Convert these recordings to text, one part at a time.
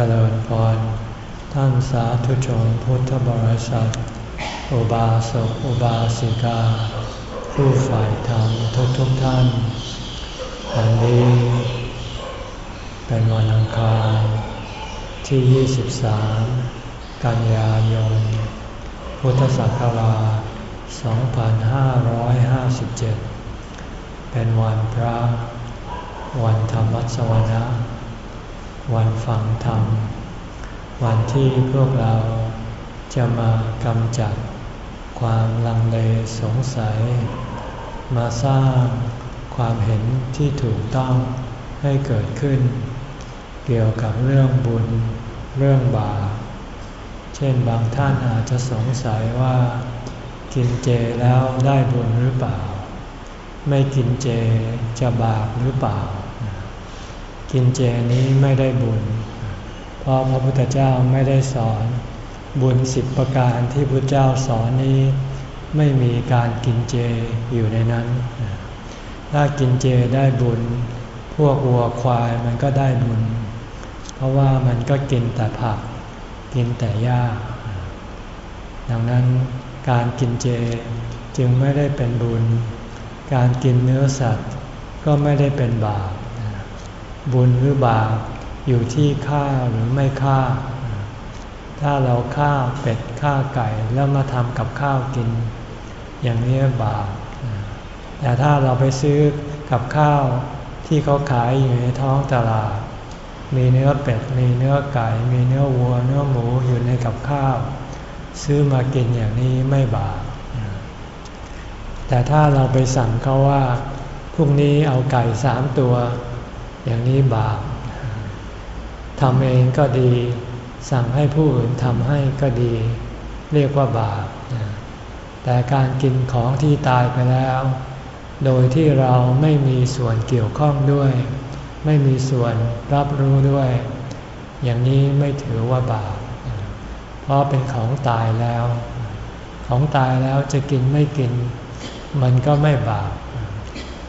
จริญพร ท่านสาธุชนพุทธบริษัท อุบาสกอุบาสิกา ผู้ฝ่ายธรรมทุกทุกท่าน วันนี้ เป็นวันอังคารที่ 23 กันยายน พุทธศักราช 2557 เป็นวันพระ วันธรรมสวนะ วันฟังธรรม วันที่พวกเราจะมากำจัดความลังเลสงสัย มาสร้างความเห็นที่ถูกต้องให้เกิดขึ้น เกี่ยวกับเรื่องบุญ เรื่องบาปเช่นบางท่านอาจจะสงสัยว่า กินเจแล้วได้บุญหรือเปล่า ไม่กินเจจะบาปหรือเปล่า กินเจนี้ไม่ได้บุญ เพราะพระพุทธเจ้าไม่ได้สอน บุญสิบประการที่พระเจ้าสอนนี้ไม่มีการกินเจอยู่ในนั้น ถ้ากินเจได้บุญ พวกวัวควายมันก็ได้บุญ เพราะว่ามันก็กินแต่ผัก กินแต่หญ้า ดังนั้นการกินเจจึงไม่ได้เป็นบุญ การกินเนื้อสัตว์ก็ไม่ได้เป็นบาป บุญหรือบาปอยู่ที่ฆ่าหรือไม่ฆ่า ถ้าเราฆ่าเป็ดฆ่าไก่แล้วมาทำกับข้าวกิน อย่างนี้บาปแต่ถ้าเราไปซื้อกับข้าวที่เขาขายอยู่ในท้องตลาด มีเนื้อเป็ด มีเนื้อไก่ มีเนื้อวัว เนื้อหมูอยู่ในกับข้าว ซื้อมากินอย่างนี้ไม่บาป แต่ถ้าเราไปสั่งเขาว่าพรุ่งนี้เอาไก่สามตัว อย่างนี้บาปทำเองก็ดี สั่งให้ผู้อื่นทำให้ก็ดี เรียกว่าบาปแต่การกินของที่ตายไปแล้ว โดยที่เราไม่มีส่วนเกี่ยวข้องด้วย ไม่มีส่วนรับรู้ด้วย อย่างนี้ไม่ถือว่าบาปเพราะเป็นของตายแล้ว ของตายแล้วจะกินไม่กิน มันก็ไม่บาป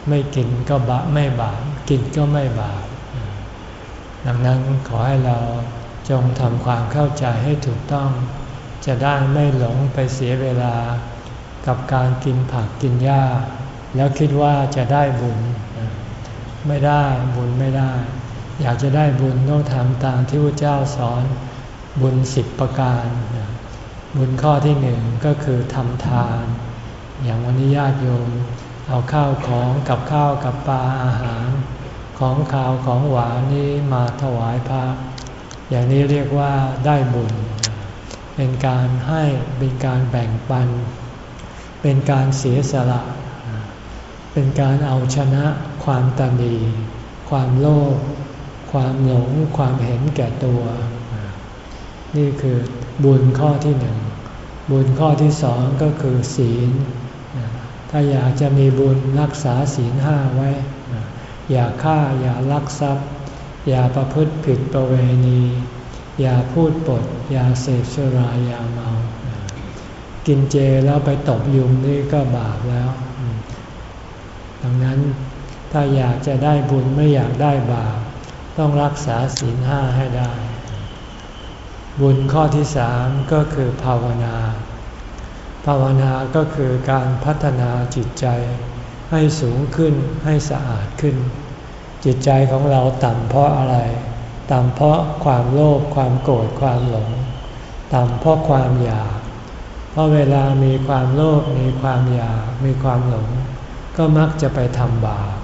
ไม่กินก็บาไม่บาป กินก็ไม่บาปดังนั้นขอให้เราจงทำความเข้าใจให้ถูกต้อง จะได้ไม่หลงไปเสียเวลา กับการกินผักกินหญ้า แล้วคิดว่าจะได้บุญ ไม่ได้บุญไม่ได้ อยากจะได้บุญต้องทำตามที่พระเจ้าสอนบุญสิบประการ บุญข้อที่หนึ่งก็คือทำทาน อย่างวันนี้ญาติโยมเอาข้าวของกับข้าวกับปลาอาหาร ของข่าวของหวานนี้มาถวายพระ อย่างนี้เรียกว่าได้บุญ เป็นการให้เป็นการแบ่งปัน เป็นการเสียสละ เป็นการเอาชนะความตันดีความโลภความหลงความเห็นแก่ตัว นี่คือบุญข้อที่หนึ่งบุญข้อที่สองก็คือศีล ถ้าอยากจะมีบุญรักษาศีลห้าไว้ อย่าฆ่าอย่าลักทรัพย์ อย่าประพฤติผิดประเวณี อย่าพูดปด อย่าเสพสุรายาเมา กินเจแล้วไปตบยุงนี่ก็บาปแล้ว ดังนั้นถ้าอยากจะได้บุญไม่อยากได้บาป ต้องรักษาศีลห้าให้ได้ บุญข้อที่สามก็คือภาวนา ภาวนาก็คือการพัฒนาจิตใจ ให้สูงขึ้นให้สะอาดขึ้น จิตใจของเราต่ำเพราะอะไร ต่ำเพราะความโลภความโกรธความหลง ต่ำเพราะความอยาก เพราะเวลามีความโลภมีความอยากมีความหลง ก็มักจะไปทำบาป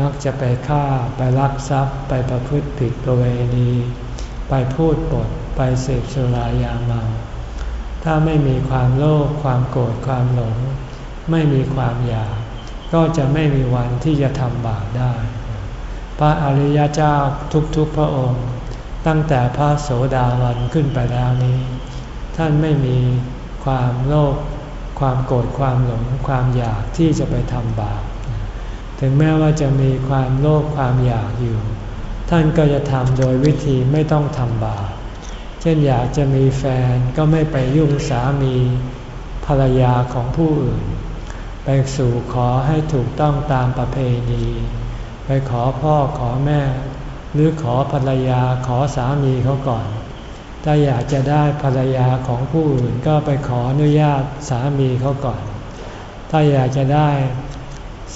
มักจะไปฆ่าไปลักทรัพย์ ไปประพฤติผิดประเวณี ไปพูดปด ไปเสพสุรายาเมา ถ้าไม่มีความโลภความโกรธความหลง ไม่มีความอยาก ก็จะไม่มีวันที่จะทำบาปได้ พระอริยเจ้าทุกๆพระองค์ ตั้งแต่พระโสดาบันขึ้นไปแล้วนี้ ท่านไม่มีความโลภความโกรธความหลงความอยากที่จะไปทำบาป ถึงแม้ว่าจะมีความโลภความอยากอยู่ ท่านก็จะทำโดยวิธีไม่ต้องทำบาป เช่นอยากจะมีแฟนก็ไม่ไปยุ่งสามีภรรยาของผู้อื่น ไปสู่ขอให้ถูกต้องตามประเพณี ไปขอพ่อขอแม่ หรือขอภรรยาขอสามีเขาก่อน ถ้าอยากจะได้ภรรยาของผู้อื่นก็ไปขออนุญาตสามีเขาก่อน ถ้าอยากจะได้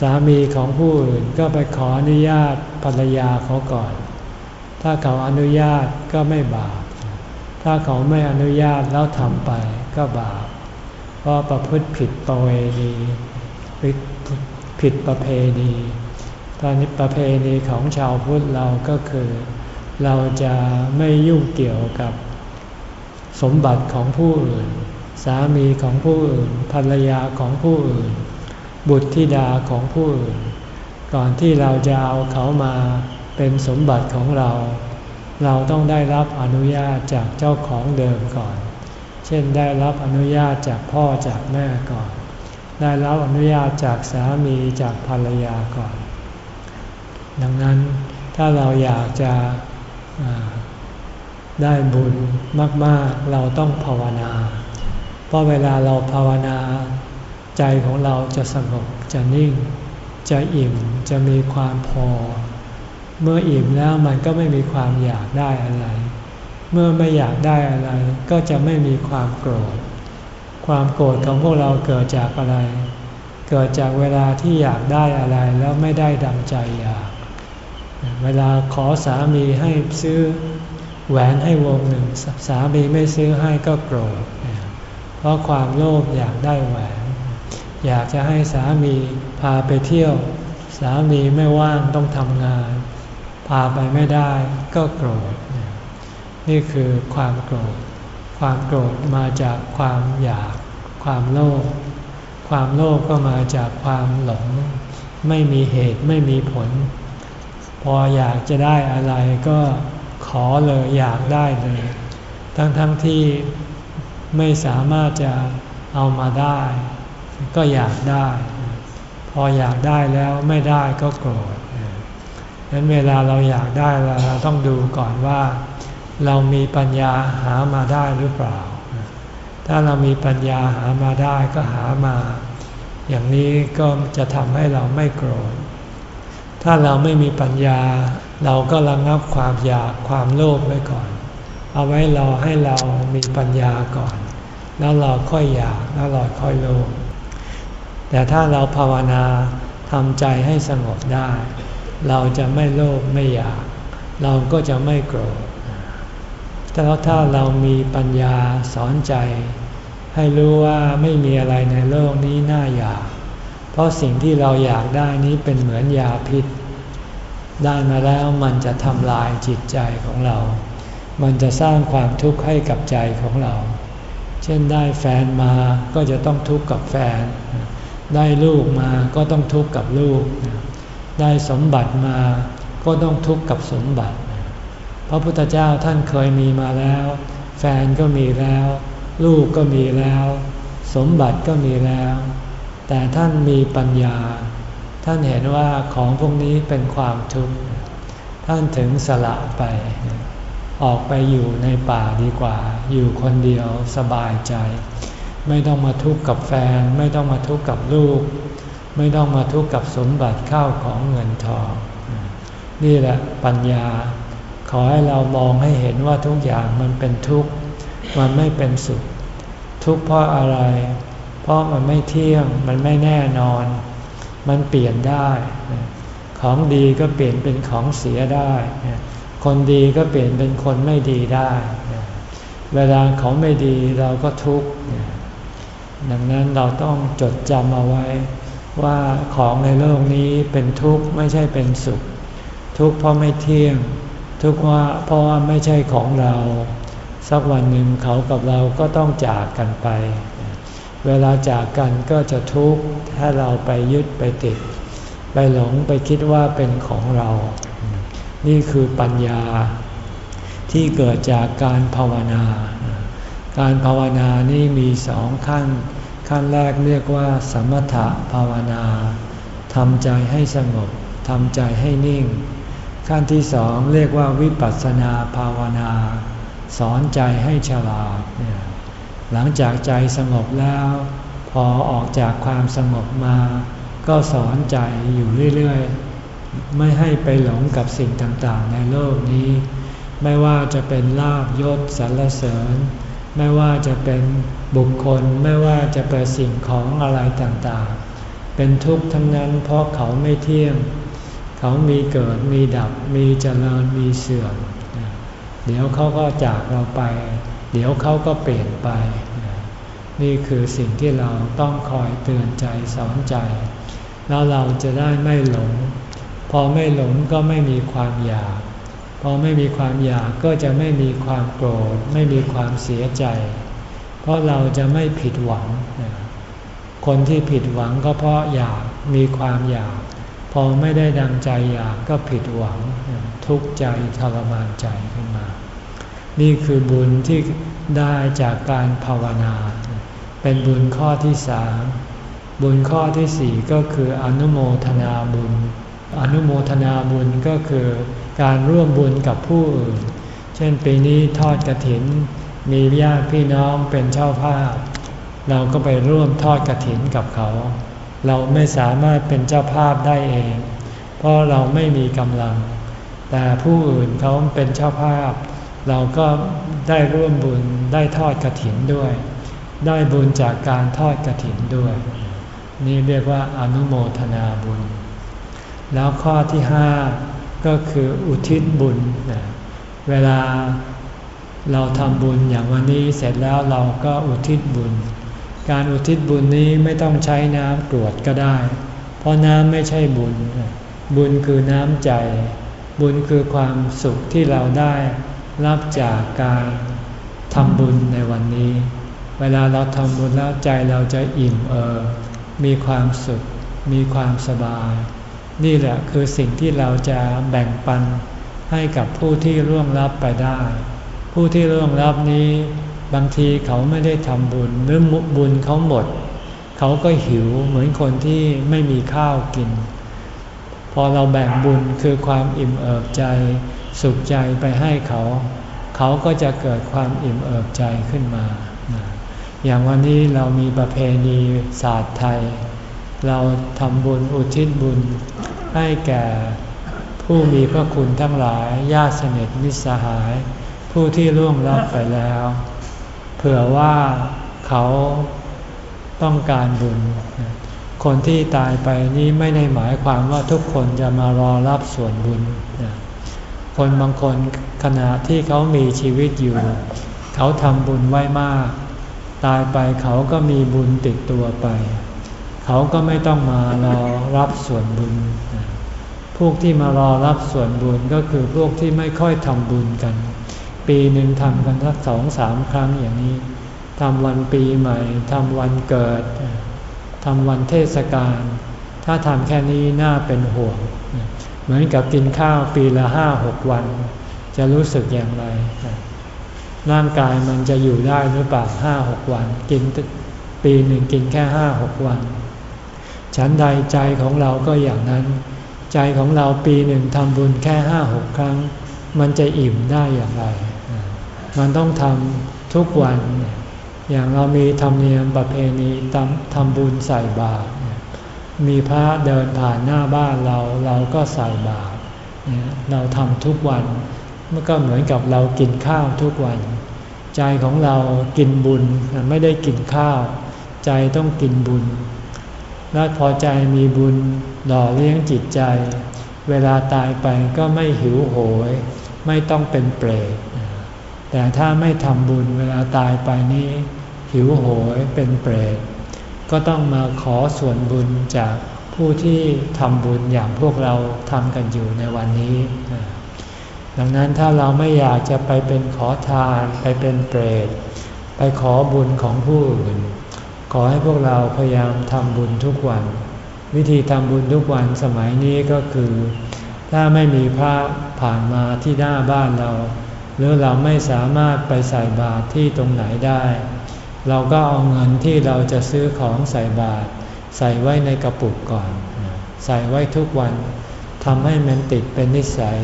สามีของผู้อื่นก็ไปขออนุญาตภรรยาเขาก่อน ถ้าเขาอนุญาตก็ไม่บาป ถ้าเขาไม่อนุญาตแล้วทำไปก็บาป เพราะประพฤติผิดประเวณี ผิดประเพณีตอนนี้ประเพณีของชาวพุทธเราก็คือ เราจะไม่ยุ่งเกี่ยวกับสมบัติของผู้อื่น สามีของผู้อื่น ภรรยาของผู้อื่น บุตรธิดาของผู้อื่น ก่อนที่เราจะเอาเขามาเป็นสมบัติของเรา เราต้องได้รับอนุญาตจากเจ้าของเดิมก่อน เช่นได้รับอนุญาตจากพ่อจากแม่ก่อน ได้รับอนุญาตจากสามีจากภรรยาก่อน ดังนั้นถ้าเราอยากจะได้บุญมากๆ เราต้องภาวนา เพราะเวลาเราภาวนา ใจของเราจะสงบจะนิ่ง จะอิ่มจะมีความพอ เมื่ออิ่มแล้วมันก็ไม่มีความอยากได้อะไร เมื่อไม่อยากได้อะไร ก็จะไม่มีความโกรธ ความโกรธของพวกเราเกิดจากอะไร เกิดจากเวลาที่อยากได้อะไรแล้วไม่ได้ดังใจอยาก เวลาขอสามีให้ซื้อแหวนให้วงหนึ่งสามีไม่ซื้อให้ก็โกรธ เพราะความโลภอยากได้แหวน อยากจะให้สามีพาไปเที่ยว สามีไม่ว่างต้องทำงาน พาไปไม่ได้ก็โกรธ นี่คือความโกรธ ความโกรธมาจากความอยาก ความโลภความโลภก็มาจากความหลง ไม่มีเหตุไม่มีผล พออยากจะได้อะไรก็ขอเลยอยากได้เลย ทั้งๆทที่ไม่สามารถจะเอามาได้ ก็อยากได้ พออยากได้แล้วไม่ได้ก็โกรธดังนั้นเวลาเราอยากได้เราต้องดูก่อนว่า เรามีปัญญาหามาได้หรือเปล่า ถ้าเรามีปัญญาหามาได้ก็หามา อย่างนี้ก็จะทำให้เราไม่โกรธ ถ้าเราไม่มีปัญญา เราก็ระงับความอยากความโลภไว้ก่อน เอาไว้รอให้เรามีปัญญาก่อน แล้วเราค่อยอยากแล้วเราค่อยโลภ แต่ถ้าเราภาวนาทำใจให้สงบได้ เราจะไม่โลภไม่อยาก เราก็จะไม่โกรธ แต่ถ้าเรามีปัญญาสอนใจ ให้รู้ว่าไม่มีอะไรในโลกนี้น่าอยาก เพราะสิ่งที่เราอยากได้นี้เป็นเหมือนยาพิษ ได้มาแล้วมันจะทำลายจิตใจของเรา มันจะสร้างความทุกข์ให้กับใจของเรา เช่นได้แฟนมาก็จะต้องทุกข์กับแฟน ได้ลูกมาก็ต้องทุกข์กับลูก ได้สมบัติมาก็ต้องทุกข์กับสมบัติ พระพุทธเจ้าท่านเคยมีมาแล้ว แฟนก็มีแล้ว ลูกก็มีแล้ว สมบัติก็มีแล้ว แต่ท่านมีปัญญา ท่านเห็นว่าของพวกนี้เป็นความทุกข์ท่านถึงสละไป ออกไปอยู่ในป่าดีกว่า อยู่คนเดียวสบายใจ ไม่ต้องมาทุกข์กับแฟน ไม่ต้องมาทุกข์กับลูก ไม่ต้องมาทุกข์กับสมบัติข้าวของเงินทอง นี่แหละปัญญา ขอให้เรามองให้เห็นว่าทุกอย่างมันเป็นทุกข์มันไม่เป็นสุข ทุกข์เพราะอะไร เพราะมันไม่เที่ยงมันไม่แน่นอน มันเปลี่ยนได้ ของดีก็เปลี่ยนเป็นของเสียได้ คนดีก็เปลี่ยนเป็นคนไม่ดีได้ เวลาของไม่ดีเราก็ทุกข์ดังนั้นเราต้องจดจำเอาไว้ ว่าของในโลกนี้เป็นทุกข์ไม่ใช่เป็นสุข ทุกข์เพราะไม่เที่ยง ทุกข์ว่าเพราะว่าไม่ใช่ของเรา สักวันหนึ่งเขากับเราก็ต้องจากกันไป เวลาจากกันก็จะทุกข์ถ้าเราไปยึดไปติด ไปหลงไปคิดว่าเป็นของเรา นี่คือปัญญาที่เกิดจากการภาวนา การภาวนานี่มีสองขั้น ขั้นแรกเรียกว่า สมถภาวนาทำใจให้สงบทำใจให้นิ่ง ขั้นที่สองเรียกว่าวิปัสสนาภาวนา สอนใจให้ฉลาด หลังจากใจสงบแล้ว พอออกจากความสงบมา ก็สอนใจอยู่เรื่อยๆ ไม่ให้ไปหลงกับสิ่งต่างๆ ในโลกนี้ ไม่ว่าจะเป็นลาบยศสรรเสริญ ไม่ว่าจะเป็นบุคคล ไม่ว่าจะเป็นสิ่งของอะไรต่างๆ เป็นทุกข์ทั้งนั้นเพราะเขาไม่เที่ยง เขามีเกิดมีดับมีเจริญมีเสื่อม เดี๋ยวเขาก็จากเราไป เดี๋ยวเขาก็เปลี่ยนไป นี่คือสิ่งที่เราต้องคอยเตือนใจสอนใจ แล้วเราจะได้ไม่หลง พอไม่หลงก็ไม่มีความอยาก พอไม่มีความอยากก็จะไม่มีความโกรธ ไม่มีความเสียใจ เพราะเราจะไม่ผิดหวัง คนที่ผิดหวังก็เพราะอยากมีความอยาก พอไม่ได้ดังใจอยากก็ผิดหวังทุกข์ใจทรมานใจขึ้นมา นี่คือบุญที่ได้จากการภาวนา เป็นบุญข้อที่สามบุญข้อที่สี่ก็คืออนุโมทนาบุญ อนุโมทนาบุญก็คือการร่วมบุญกับผู้อื่น เช่นปีนี้ทอดกระถิน มีญาติพี่น้องเป็นเจ้าภาพ เราก็ไปร่วมทอดกระถินกับเขา เราไม่สามารถเป็นเจ้าภาพได้เอง เพราะเราไม่มีกำลัง แต่ผู้อื่นเขาเป็นเจ้าภาพ เราก็ได้ร่วมบุญได้ทอดกระถินด้วย ได้บุญจากการทอดกระถินด้วย นี่เรียกว่าอนุโมทนาบุญ แล้วข้อที่ห้าก็คืออุทิศบุญนะเวลาเราทำบุญอย่างวันนี้เสร็จแล้วเราก็อุทิศบุญ การอุทิศบุญนี้ไม่ต้องใช้น้ำกรวดก็ได้ เพราะน้ำไม่ใช่บุญ บุญคือน้ำใจ บุญคือความสุขที่เราได้รับจากการทำบุญในวันนี้ เวลาเราทำบุญแล้วใจเราจะอิ่มเอิบมีความสุข มีความสบาย นี่แหละคือสิ่งที่เราจะแบ่งปันให้กับผู้ที่ร่วงรับไปได้ ผู้ที่ร่วงรับนี้ บางทีเขาไม่ได้ทำบุญหรือบุญเขาหมด เขาก็หิวเหมือนคนที่ไม่มีข้าวกิน พอเราแบ่งบุญคือความอิ่มเอิบใจ สุขใจไปให้เขา เขาก็จะเกิดความอิ่มเอิบใจขึ้นมา อย่างวันนี้เรามีประเพณีศาสตร์ไทย เราทำบุญอุทิศบุญให้แก่ผู้มีพระคุณทั้งหลายญาติสนิทมิตรสหาย ผู้ที่ล่วงลับไปแล้ว เผื่อว่าเขาต้องการบุญ คนที่ตายไปนี้ไม่ได้หมายความว่าทุกคนจะมารอรับส่วนบุญ คนบางคนขณะที่เขามีชีวิตอยู่ เขาทำบุญไว้มาก ตายไปเขาก็มีบุญติดตัวไป เขาก็ไม่ต้องมารอรับส่วนบุญ พวกที่มารอรับส่วนบุญก็คือพวกที่ไม่ค่อยทำบุญกัน ปีหนึ่งทำกันสักสองสามครั้งอย่างนี้ทำวันปีใหม่ทำวันเกิดทำวันเทศกาลถ้าทำแค่นี้น่าเป็นห่วง เหมือนกับกินข้าวปีละห้าหกวัน จะรู้สึกอย่างไร ร่างกายมันจะอยู่ได้หรือเปล่าห้าหกวัน กินปีหนึ่งกินแค่ห้าหกวัน ฉันใดใจของเราก็อย่างนั้น ใจของเราปีหนึ่งทำบุญแค่ห้าหกครั้ง มันจะอิ่มได้อย่างไร มันต้องทำทุกวัน อย่างเรามีธรรมเนียมประเพณีทำบุญใส่บาตรมีพระเดินผ่านหน้าบ้านเราเราก็ใส่บาตรเราทำทุกวันมันก็เหมือนกับเรากินข้าวทุกวัน ใจของเรากินบุญไม่ได้กินข้าว ใจต้องกินบุญ และพอใจมีบุญหล่อเลี้ยงจิตใจ เวลาตายไปก็ไม่หิวโหย ไม่ต้องเป็นเปรต แต่ถ้าไม่ทำบุญเวลาตายไปนี้ หิวโหยเป็นเปรตก็ต้องมาขอส่วนบุญจากผู้ที่ทำบุญอย่างพวกเราทำกันอยู่ในวันนี้ ดังนั้นถ้าเราไม่อยากจะไปเป็นขอทานไปเป็นเปรต ไปขอบุญของผู้อื่น ขอให้พวกเราพยายามทำบุญทุกวัน วิธีทำบุญทุกวันสมัยนี้ก็คือ ถ้าไม่มีพระผ่านมาที่หน้าบ้านเรา หรือเราไม่สามารถไปใส่บาตรที่ตรงไหนได้ เราก็เอาเงินที่เราจะซื้อของใส่บาตรใส่ไว้ในกระปุกก่อน ใส่ไว้ทุกวันทำให้มันติดเป็นนิสัย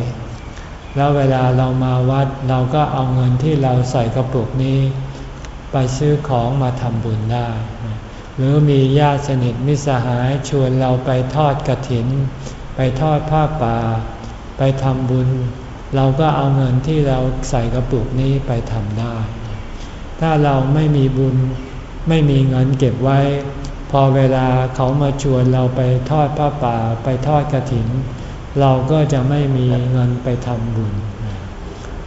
แล้วเวลาเรามาวัดเราก็เอาเงินที่เราใส่กระปุกนี้ ไปซื้อของมาทำบุญได้ หรือมีญาติสนิทมิสหายชวนเราไปทอดกระถิน ไปไปทอดผ้าป่า ไปทำบุญ เราก็เอาเงินที่เราใส่กระปุกนี้ไปทำได้ ถ้าเราไม่มีบุญไม่มีเงินเก็บไว้ พอเวลาเขามาชวนเราไปทอดผ้าป่าไปทอดกระถิน เราก็จะไม่มีเงินไปทำบุญ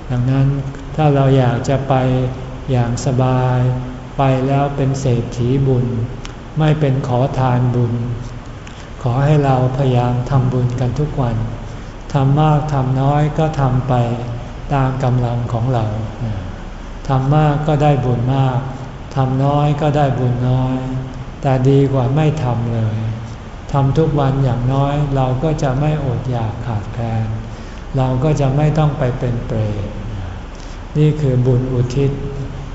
ดังนั้นถ้าเราอยากจะไปอย่างสบาย ไปแล้วเป็นเศรษฐีบุญ ไม่เป็นขอทานบุญ ขอให้เราพยายามทำบุญกันทุกวัน ทำมากทำน้อยก็ทำไปตามกำลังของเรา ทำมากก็ได้บุญมาก ทำน้อยก็ได้บุญน้อย แต่ดีกว่าไม่ทำเลย ทำทุกวันอย่างน้อยเราก็จะไม่อดอยากขาดแคลน เราก็จะไม่ต้องไปเป็นเปรต นี่คือบุญอุทิศ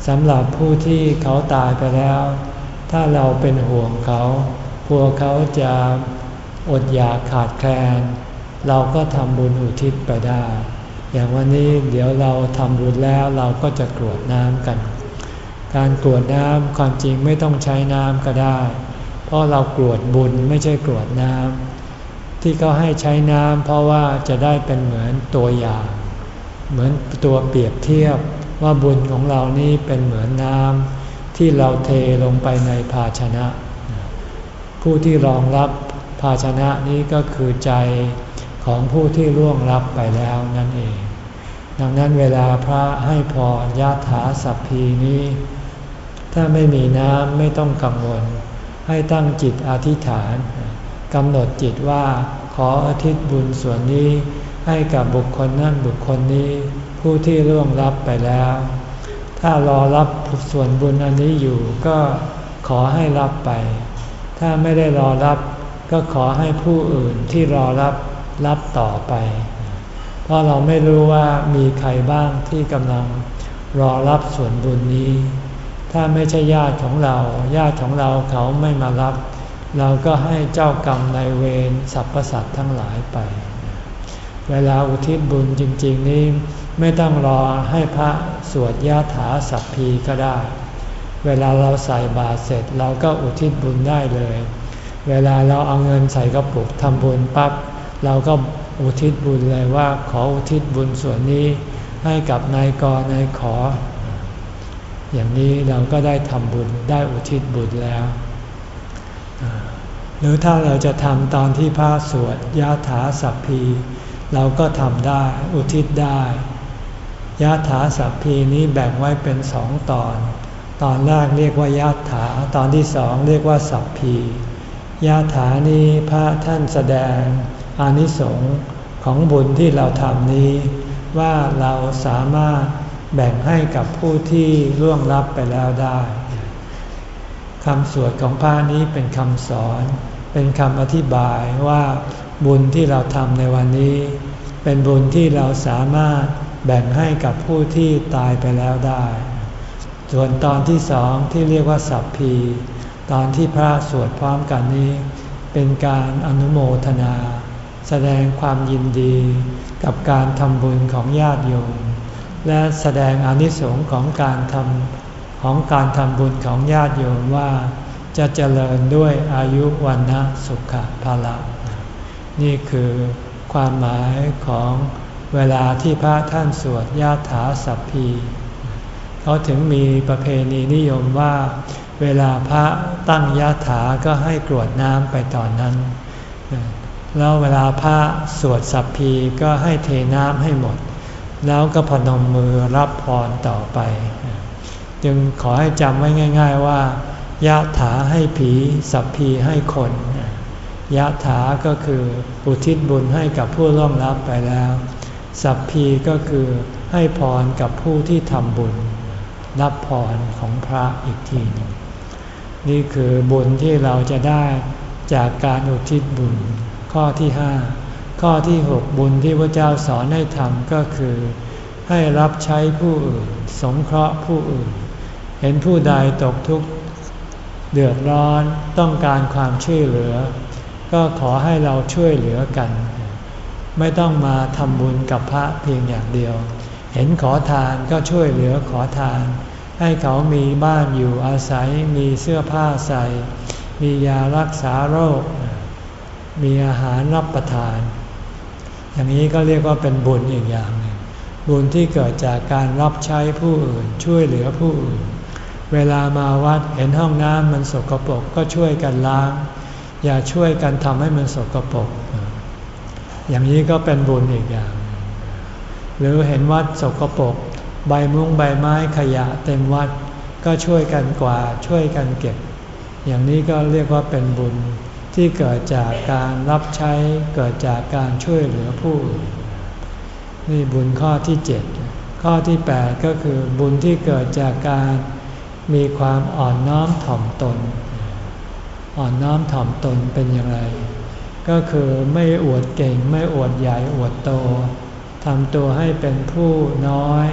สำหรับผู้ที่เขาตายไปแล้ว ถ้าเราเป็นห่วงเขากลัวเขาจะอดอยากขาดแคลน เราก็ทำบุญอุทิศไปได้ อย่างวันนี้เดี๋ยวเราทำบุญแล้วเราก็จะกรวดน้ำกัน การกรวดน้ำความจริงไม่ต้องใช้น้ำก็ได้ เพราะเรากรวดบุญไม่ใช่กรวดน้ำที่เขาให้ใช้น้ำเพราะว่าจะได้เป็นเหมือนตัวอย่าง เหมือนตัวเปรียบเทียบว่าบุญของเรานี่เป็นเหมือนน้ำที่เราเทลงไปในภาชนะ ผู้ที่รองรับภาชนะนี้ก็คือใจ ของผู้ที่ร่วงรับไปแล้วนั่นเอง ดังนั้นเวลาพระให้พรยาถาสัพพีนี้ ถ้าไม่มีน้ำไม่ต้องกังวล ให้ตั้งจิตอธิษฐานกำหนดจิตว่าขออาทิตย์บุญส่วนนี้ให้กับบุคคลนั่นบุคคลนี้ ผู้ที่ร่วงรับไปแล้ว ถ้ารอรับส่วนบุญอันนี้อยู่ก็ขอให้รับไป ถ้าไม่ได้รอรับก็ขอให้ผู้อื่นที่รอรับ รับต่อไป เพราะเราไม่รู้ว่ามีใครบ้างที่กำลังรอรับส่วนบุญนี้ ถ้าไม่ใช่ญาติของเรา ญาติของเราเขาไม่มารับ เราก็ให้เจ้ากรรมในเวรสรรพสัตว์ทั้งหลายไป เวลาอุทิศบุญจริง ๆ นี้ไม่ต้องรอให้พระสวดยาถาสัพพีก็ได้ เวลาเราใส่บาตรเสร็จเราก็อุทิศบุญได้เลย เวลาเราเอาเงินใส่กระปุกทำบุญปับ๊บ เราก็อุทิศบุญเลยว่าขออุทิศบุญส่วนนี้ให้กับนายกนายขอ อย่างนี้เราก็ได้ทำบุญได้อุทิศบุญแล้ว หรือถ้าเราจะทำตอนที่พระสวดยาถาสัพพี เราก็ทำได้อุทิศได้ยะถาสัพพีนี้แบ่งไว้เป็นสองตอน ตอนแรกเรียกว่ายะถาตอนที่สองเรียกว่าสัพพียะถานี้พระท่านแสดง อานิสงส์ของบุญที่เราทำนี้ ว่าเราสามารถแบ่งให้กับผู้ที่ล่วงลับไปแล้วได้คำสวดของพระนี้เป็นคำสอน เป็นคำอธิบายว่าบุญที่เราทำในวันนี้ เป็นบุญที่เราสามารถแบ่งให้กับผู้ที่ตายไปแล้วได้ ส่วนตอนที่สองที่เรียกว่าสัพพี ตอนที่พระสวดพร้อมกันนี้ เป็นการอนุโมทนา แสดงความยินดีกับการทำบุญของญาติโยม และแสดงอนิสงค์ของการทำของการทำบุญของญาติโยมว่าจะเจริญด้วยอายุวันนะสุขภาละนี่คือความหมายของเวลาที่พระท่านสวดยาถาสัพพี เขาถึงมีประเพณีนิยมว่า เวลาพระตั้งยาถาก็ให้กรวดน้ำไปตอนนั้น แล้วเวลาพระสวดสัพพีก็ให้เทน้ำให้หมด แล้วก็พนมมือรับพรต่อไป จึงขอให้จำไว้ง่าย ๆว่ายะถาให้ผีสัพพีให้คนยะถาก็คืออุทิศบุญให้กับผู้ร่วงรับไปแล้ว สัพพีก็คือให้พรกับผู้ที่ทำบุญ รับพรของพระอีกทีนึงนี่คือบุญที่เราจะได้จากการอุทิศบุญ ข้อที่ห้าข้อที่หกบุญที่พระเจ้าสอนให้ทำก็คือ ให้รับใช้ผู้อื่น สงเคราะห์ผู้อื่น เห็นผู้ใดตกทุกข์เดือดร้อนต้องการความช่วยเหลือ ก็ขอให้เราช่วยเหลือกัน ไม่ต้องมาทำบุญกับพระเพียงอย่างเดียว เห็นขอทานก็ช่วยเหลือขอทาน ให้เขามีบ้านอยู่อาศัยมีเสื้อผ้าใส่ มียารักษาโรค มีอาหารรับประทาน อย่างนี้ก็เรียกว่าเป็นบุญอีกอย่างหนึ่งบุญที่เกิดจากการรับใช้ผู้อื่นช่วยเหลือผู้อื่น เวลามาวัดเห็นห้องน้ำมันสกปรกก็ช่วยกันล้าง อย่าช่วยกันทำให้มันสกปรกอย่างนี้ก็เป็นบุญอีกอย่าง หรือเห็นวัดสกปรกใบมุ้งใบไม้ขยะเต็มวัดก็ช่วยกันกวาดช่วยกันเก็บ อย่างนี้ก็เรียกว่าเป็นบุญ ที่เกิดจากการรับใช้เกิดจากการช่วยเหลือผู้อื่นนี่บุญข้อที่เจ็ดข้อที่แปดก็คือบุญที่เกิดจากการมีความอ่อนน้อมถ่อมตน อ่อนน้อมถ่อมตนเป็นอย่างไร ก็คือไม่อวดเก่งไม่อวดใหญ่อวดโตทำตัวให้เป็นผู้น้อย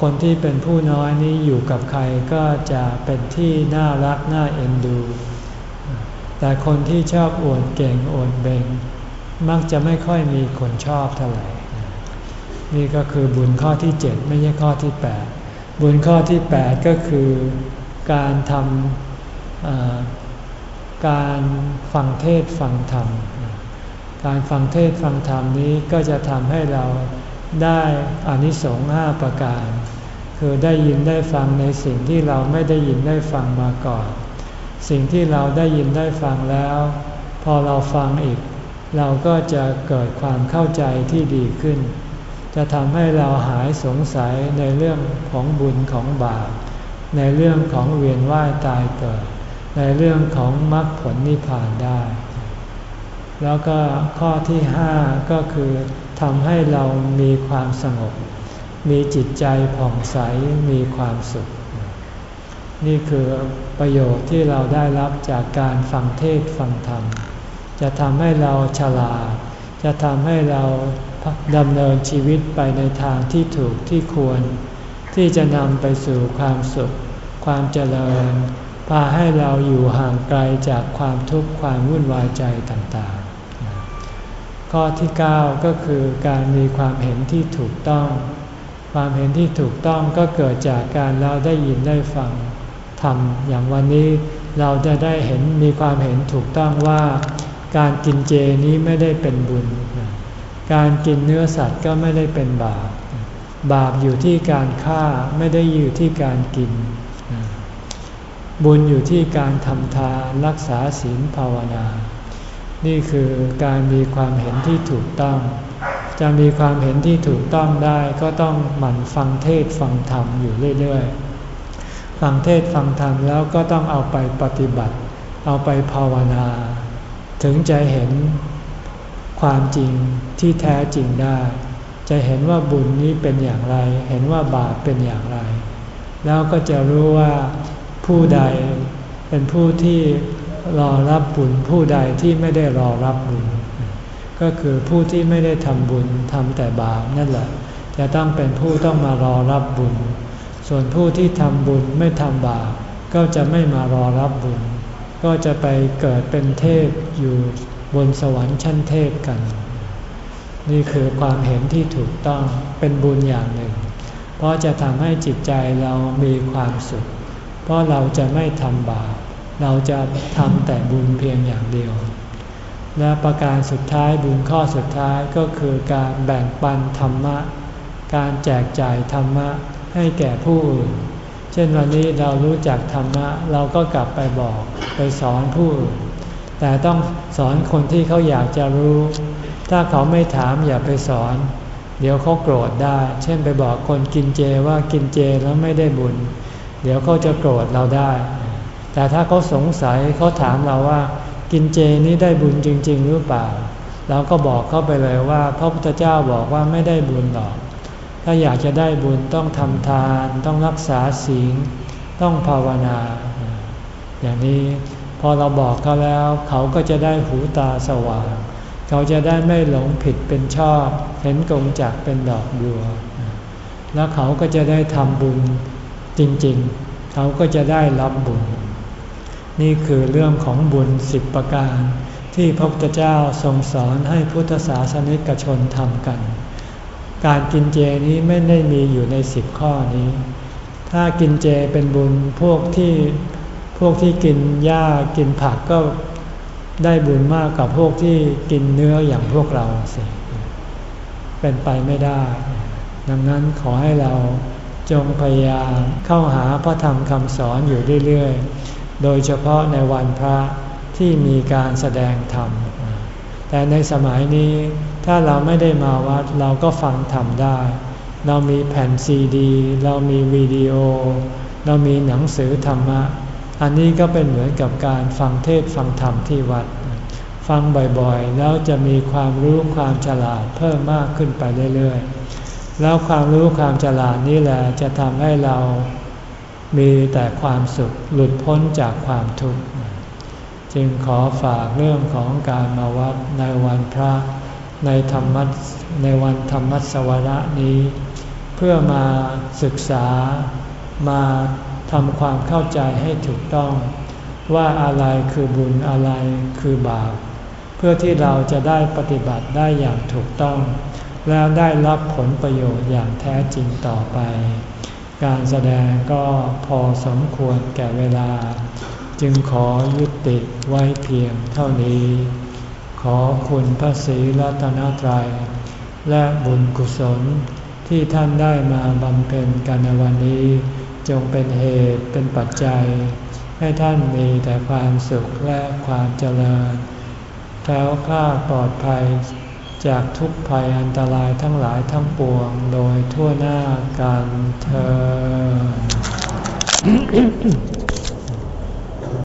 คนที่เป็นผู้น้อยนี้อยู่กับใครก็จะเป็นที่น่ารักน่าเอ็นดู แต่คนที่ชอบอวดเก่งอวดเบงมักจะไม่ค่อยมีคนชอบเท่าไหร่ นี่ก็คือบุญข้อที่ 7 ไม่ใช่ข้อที่ 8 บุญข้อที่ 8 ก็คือการทำการฟังเทศฟังธรรม การฟังเทศฟังธรรมนี้ก็จะทำให้เราได้อนิสงส์ห้าประการ คือได้ยินได้ฟังในสิ่งที่เราไม่ได้ยินได้ฟังมาก่อน สิ่งที่เราได้ยินได้ฟังแล้ว พอเราฟังอีก เราก็จะเกิดความเข้าใจที่ดีขึ้น จะทำให้เราหายสงสัยในเรื่องของบุญของบาปในเรื่องของเวียนว่ายตายเกิด ในเรื่องของมรรคผลนิพพานได้ แล้วก็ข้อที่ห้าก็คือทำให้เรามีความสงบ มีจิตใจผ่องใสมีความสุข นี่คือประโยชน์ที่เราได้รับจากการฟังเทศฟังธรรม จะทำให้เราฉลาด จะทำให้เราดำเนินชีวิตไปในทางที่ถูกที่ควร ที่จะนำไปสู่ความสุข ความเจริญ พาให้เราอยู่ห่างไกลจากความทุกข์ความวุ่นวายใจต่างๆ ข้อที่ 9 ก็คือการมีความเห็นที่ถูกต้อง ความเห็นที่ถูกต้องก็เกิดจากการเราได้ยินได้ฟัง ทำอย่างวันนี้เราจะได้เห็นมีความเห็นถูกต้องว่า การกินเจนี้ไม่ได้เป็นบุญ การกินเนื้อสัตว์ก็ไม่ได้เป็นบาป บาปอยู่ที่การฆ่าไม่ได้อยู่ที่การกิน บุญอยู่ที่การทำทานรักษาศีลภาวนา นี่คือการมีความเห็นที่ถูกต้องจะมีความเห็นที่ถูกต้องได้ก็ต้องหมั่นฟังเทศฟังธรรมอยู่เรื่อย ๆ ฟังเทศฟังธรรมแล้วก็ต้องเอาไปปฏิบัติ เอาไปภาวนา ถึงจะเห็นความจริงที่แท้จริงได้ จะเห็นว่าบุญนี้เป็นอย่างไร เห็นว่าบาปเป็นอย่างไร แล้วก็จะรู้ว่าผู้ใดเป็นผู้ที่รอรับบุญผู้ใดที่ไม่ได้รอรับบุญ ก็คือผู้ที่ไม่ได้ทำบุญทำแต่บาปนั่นแหละ จะต้องเป็นผู้ต้องมารอรับบุญ ส่วนผู้ที่ทำบุญไม่ทำบาปก็จะไม่มารอรับบุญ ก็จะไปเกิดเป็นเทพอยู่บนสวรรค์ชั้นเทพกัน นี่คือความเห็นที่ถูกต้องเป็นบุญอย่างหนึ่ง เพราะจะทำให้จิตใจเรามีความสุข เพราะเราจะไม่ทำบาปเราจะทำแต่บุญเพียงอย่างเดียว และประการสุดท้ายบุญข้อสุดท้ายก็คือการแบ่งปันธรรมะ การแจกจ่ายธรรมะ ให้แก่ผู้อื่น เช่นวันนี้เรารู้จักธรรมะเราก็กลับไปบอกไปสอนผู้อื่น แต่ต้องสอนคนที่เขาอยากจะรู้ ถ้าเขาไม่ถามอย่าไปสอน เดี๋ยวเขาโกรธได้ เช่นไปบอกคนกินเจว่ากินเจแล้วไม่ได้บุญ เดี๋ยวเขาจะโกรธเราได้ แต่ถ้าเขาสงสัยเขาถามเราว่า กินเจนี้ได้บุญจริง ๆ หรือเปล่าเราก็บอกเขาไปเลยว่า พระพุทธเจ้าบอกว่าไม่ได้บุญหรอก ถ้าอยากจะได้บุญต้องทำทาน ต้องรักษาศีลต้องภาวนา อย่างนี้พอเราบอกเขาแล้ว เขาก็จะได้หูตาสว่าง เขาจะได้ไม่หลงผิดเป็นชอบ เห็นกงจักเป็นดอกบัว แล้วเขาก็จะได้ทำบุญจริงๆ เขาก็จะได้รับบุญ นี่คือเรื่องของบุญสิบประการ ที่พระพุทธเจ้าทรงสอนให้พุทธศาสนิกชนทำกัน การกินเจนี้ไม่ได้มีอยู่ในสิบข้อนี้ ถ้ากินเจเป็นบุญพวกที่พวกที่กินหญ้ากินผักก็ได้บุญมากกับพวกที่กินเนื้ออย่างพวกเราสิ เป็นไปไม่ได้ ดังนั้นขอให้เราจงพยายามเข้าหาพระธรรมคำสอนอยู่เรื่อยๆ โดยเฉพาะในวันพระที่มีการแสดงธรรม แต่ในสมัยนี้ ถ้าเราไม่ได้มาวัดเราก็ฟังธรรมได้ เรามีแผ่นซีดี เรามีวิดีโอ เรามีหนังสือธรรมะ อันนี้ก็เป็นเหมือนกับการฟังเทศฟังธรรมที่วัด ฟังบ่อยๆ แล้วจะมีความรู้ความฉลาดเพิ่มมากขึ้นไปเรื่อยๆ แล้วความรู้ความฉลาดนี่แหละจะทำให้เรามีแต่ความสุขหลุดพ้นจากความทุกข์ จึงขอฝากเรื่องของการมาวัดในวันพระ ในธรรมในวันธรรมสวระนี้ เพื่อมาศึกษามาทำความเข้าใจให้ถูกต้อง ว่าอะไรคือบุญอะไรคือบาป เพื่อที่เราจะได้ปฏิบัติได้อย่างถูกต้อง แล้วได้รับผลประโยชน์อย่างแท้จริงต่อไป การแสดงก็พอสมควรแก่เวลา จึงขอยุติไว้เพียงเท่านี้ ขอคุณพระศรีรัตนตรัย และบุญกุศลที่ท่านได้มาบำเพ็ญกันในวันนี้ จงเป็นเหตุเป็นปัจจัย ให้ท่านมีแต่ความสุขและความเจริญแคล้วคลาดปลอดภัย จากทุกภัยอันตรายทั้งหลายทั้งปวงโดยทั่วหน้ากันเธอ